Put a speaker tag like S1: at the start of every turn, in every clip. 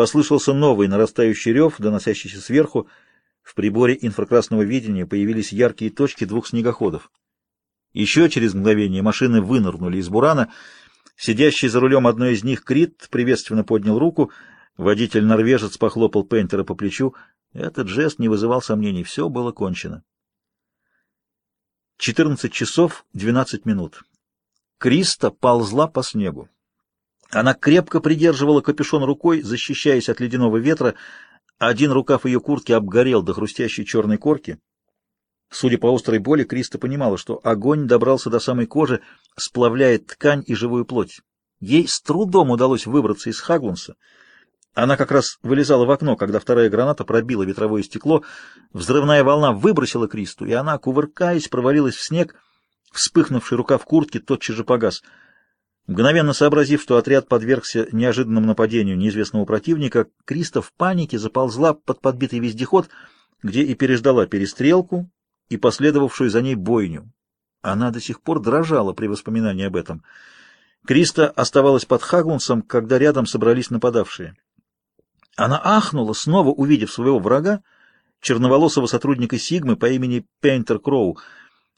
S1: Послышался новый нарастающий рев, доносящийся сверху. В приборе инфракрасного видения появились яркие точки двух снегоходов. Еще через мгновение машины вынырнули из бурана. Сидящий за рулем одной из них Крит приветственно поднял руку. Водитель-норвежец похлопал Пейнтера по плечу. Этот жест не вызывал сомнений. Все было кончено. 14 часов 12 минут. Криста ползла по снегу. Она крепко придерживала капюшон рукой, защищаясь от ледяного ветра. Один рукав ее куртки обгорел до хрустящей черной корки. Судя по острой боли, Криста понимала, что огонь добрался до самой кожи, сплавляет ткань и живую плоть. Ей с трудом удалось выбраться из Хаглунса. Она как раз вылезала в окно, когда вторая граната пробила ветровое стекло. Взрывная волна выбросила Кристу, и она, кувыркаясь, провалилась в снег. Вспыхнувший рукав куртки тотчас же погас — Мгновенно сообразив, что отряд подвергся неожиданному нападению неизвестного противника, Криста в панике заползла под подбитый вездеход, где и переждала перестрелку и последовавшую за ней бойню. Она до сих пор дрожала при воспоминании об этом. Криста оставалась под Хаглунсом, когда рядом собрались нападавшие. Она ахнула, снова увидев своего врага, черноволосого сотрудника Сигмы по имени Пейнтер Кроу.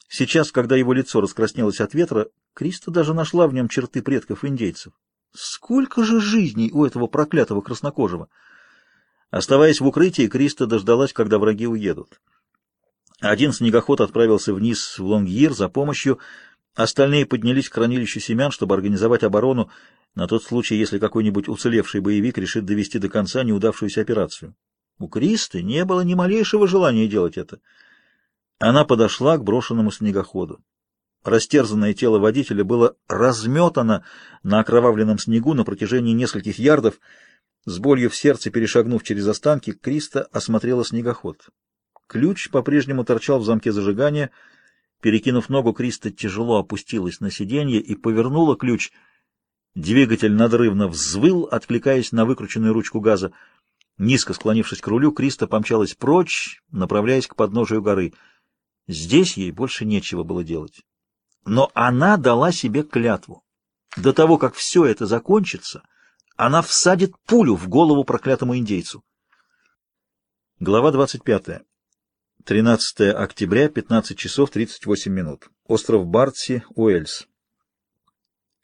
S1: Сейчас, когда его лицо раскраснелось от ветра, Криста даже нашла в нем черты предков индейцев. Сколько же жизней у этого проклятого краснокожего! Оставаясь в укрытии, Криста дождалась, когда враги уедут. Один снегоход отправился вниз в Лонгьир за помощью, остальные поднялись к хранилищу семян, чтобы организовать оборону на тот случай, если какой-нибудь уцелевший боевик решит довести до конца неудавшуюся операцию. У Кристы не было ни малейшего желания делать это. Она подошла к брошенному снегоходу. Растерзанное тело водителя было разметано на окровавленном снегу на протяжении нескольких ярдов. С болью в сердце, перешагнув через останки, Криста осмотрела снегоход. Ключ по-прежнему торчал в замке зажигания. Перекинув ногу, Криста тяжело опустилась на сиденье и повернула ключ. Двигатель надрывно взвыл, откликаясь на выкрученную ручку газа. Низко склонившись к рулю, Криста помчалась прочь, направляясь к подножию горы. Здесь ей больше нечего было делать. Но она дала себе клятву. До того, как все это закончится, она всадит пулю в голову проклятому индейцу. Глава 25. 13 октября, 15 часов 38 минут. Остров Бартси, Уэльс.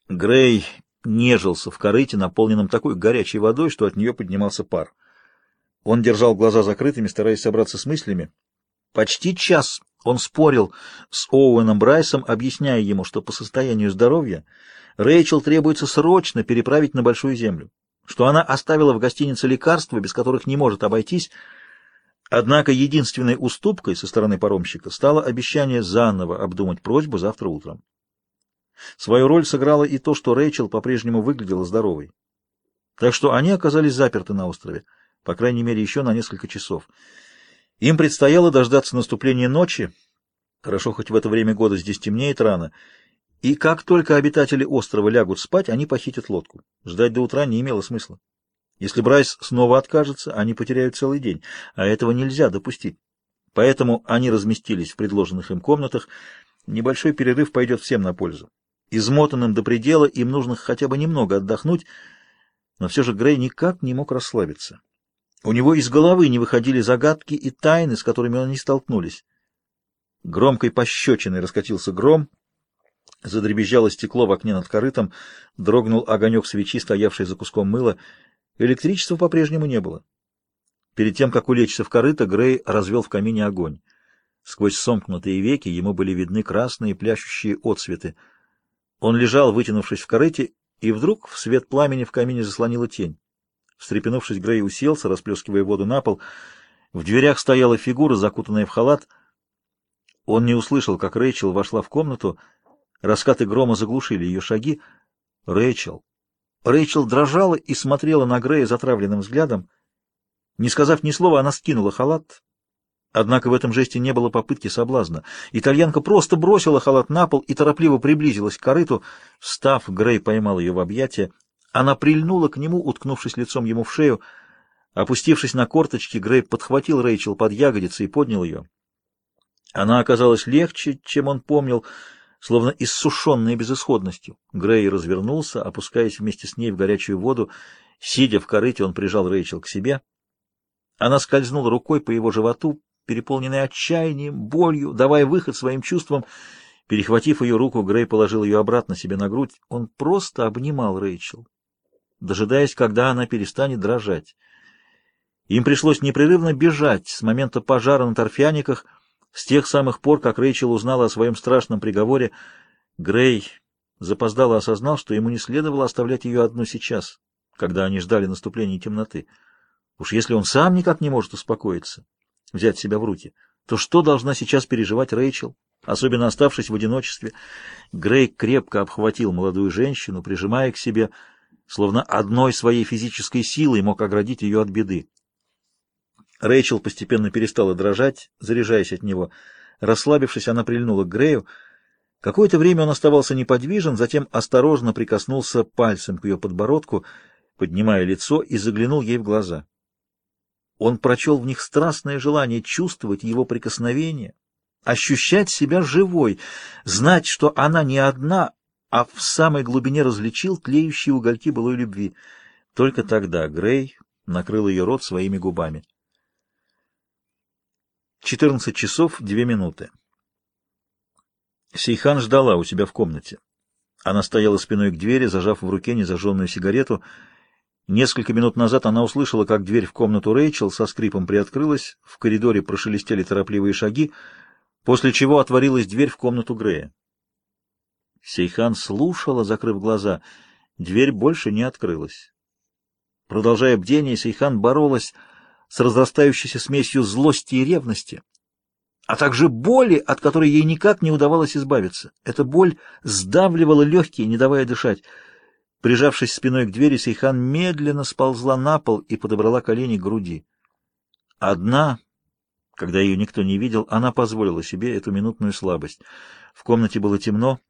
S1: Грей нежился в корыте, наполненном такой горячей водой, что от нее поднимался пар. Он держал глаза закрытыми, стараясь собраться с мыслями. Почти час он спорил с Оуэном Брайсом, объясняя ему, что по состоянию здоровья Рэйчел требуется срочно переправить на Большую Землю, что она оставила в гостинице лекарства, без которых не может обойтись. Однако единственной уступкой со стороны паромщика стало обещание заново обдумать просьбу завтра утром. Свою роль сыграло и то, что Рэйчел по-прежнему выглядела здоровой. Так что они оказались заперты на острове, по крайней мере, еще на несколько часов. Им предстояло дождаться наступления ночи, хорошо, хоть в это время года здесь темнеет рано, и как только обитатели острова лягут спать, они похитят лодку. Ждать до утра не имело смысла. Если Брайс снова откажется, они потеряют целый день, а этого нельзя допустить. Поэтому они разместились в предложенных им комнатах. Небольшой перерыв пойдет всем на пользу. Измотанным до предела им нужно хотя бы немного отдохнуть, но все же Грей никак не мог расслабиться. У него из головы не выходили загадки и тайны, с которыми они столкнулись. Громкой пощечиной раскатился гром, задребезжало стекло в окне над корытом, дрогнул огонек свечи, стоявший за куском мыла. Электричества по-прежнему не было. Перед тем, как улечься в корыто, Грей развел в камине огонь. Сквозь сомкнутые веки ему были видны красные плящущие отсветы. Он лежал, вытянувшись в корыте, и вдруг в свет пламени в камине заслонила тень. Встрепенувшись, Грей уселся, расплескивая воду на пол. В дверях стояла фигура, закутанная в халат. Он не услышал, как Рэйчел вошла в комнату. Раскаты грома заглушили ее шаги. Рэйчел. Рэйчел дрожала и смотрела на Грея затравленным взглядом. Не сказав ни слова, она скинула халат. Однако в этом жесте не было попытки соблазна. Итальянка просто бросила халат на пол и торопливо приблизилась к корыту. Встав, Грей поймал ее в объятия. Она прильнула к нему, уткнувшись лицом ему в шею. Опустившись на корточки, Грей подхватил Рэйчел под ягодицы и поднял ее. Она оказалась легче, чем он помнил, словно иссушенная безысходностью. Грей развернулся, опускаясь вместе с ней в горячую воду Сидя в корыте, он прижал Рэйчел к себе. Она скользнула рукой по его животу, переполненной отчаянием, болью, давая выход своим чувствам. Перехватив ее руку, Грей положил ее обратно себе на грудь. Он просто обнимал Рэйчел, дожидаясь, когда она перестанет дрожать. Им пришлось непрерывно бежать с момента пожара на торфяниках, с тех самых пор, как Рэйчел узнала о своем страшном приговоре. Грей запоздало осознал, что ему не следовало оставлять ее одну сейчас, когда они ждали наступления темноты. Уж если он сам никак не может успокоиться, взять себя в руки, то что должна сейчас переживать Рэйчел, особенно оставшись в одиночестве? Грей крепко обхватил молодую женщину, прижимая к себе, словно одной своей физической силой мог оградить ее от беды. Рэйчел постепенно перестала дрожать, заряжаясь от него. Расслабившись, она прильнула к Грею, Какое-то время он оставался неподвижен, затем осторожно прикоснулся пальцем к ее подбородку, поднимая лицо и заглянул ей в глаза. Он прочел в них страстное желание чувствовать его прикосновение, ощущать себя живой, знать, что она не одна, а в самой глубине различил тлеющие угольки былой любви. Только тогда Грей накрыл ее рот своими губами. Четырнадцать часов две минуты. Сейхан ждала у себя в комнате. Она стояла спиной к двери, зажав в руке незажженную сигарету. Несколько минут назад она услышала, как дверь в комнату Рэйчел со скрипом приоткрылась, в коридоре прошелестели торопливые шаги, после чего отворилась дверь в комнату Грея. Сейхан слушала, закрыв глаза. Дверь больше не открылась. Продолжая бдение, Сейхан боролась с разрастающейся смесью злости и ревности а также боли, от которой ей никак не удавалось избавиться. Эта боль сдавливала легкие, не давая дышать. Прижавшись спиной к двери, Сейхан медленно сползла на пол и подобрала колени к груди. Одна, когда ее никто не видел, она позволила себе эту минутную слабость. В комнате было темно.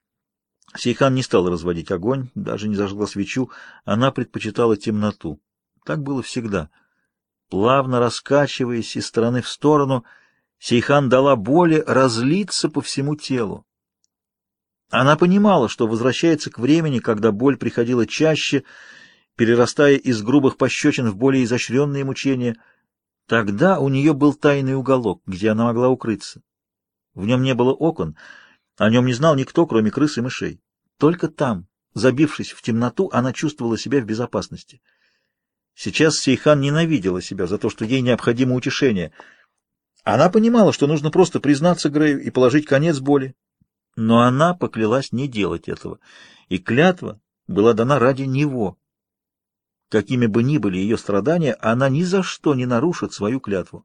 S1: Сейхан не стала разводить огонь, даже не зажгла свечу. Она предпочитала темноту. Так было всегда. Плавно раскачиваясь из стороны в сторону — Сейхан дала боли разлиться по всему телу. Она понимала, что возвращается к времени, когда боль приходила чаще, перерастая из грубых пощечин в более изощренные мучения. Тогда у нее был тайный уголок, где она могла укрыться. В нем не было окон, о нем не знал никто, кроме крыс и мышей. Только там, забившись в темноту, она чувствовала себя в безопасности. Сейчас Сейхан ненавидела себя за то, что ей необходимо утешение — она понимала, что нужно просто признаться Грею и положить конец боли. Но она поклялась не делать этого, и клятва была дана ради него. Какими бы ни были ее страдания, она ни за что не нарушит свою клятву.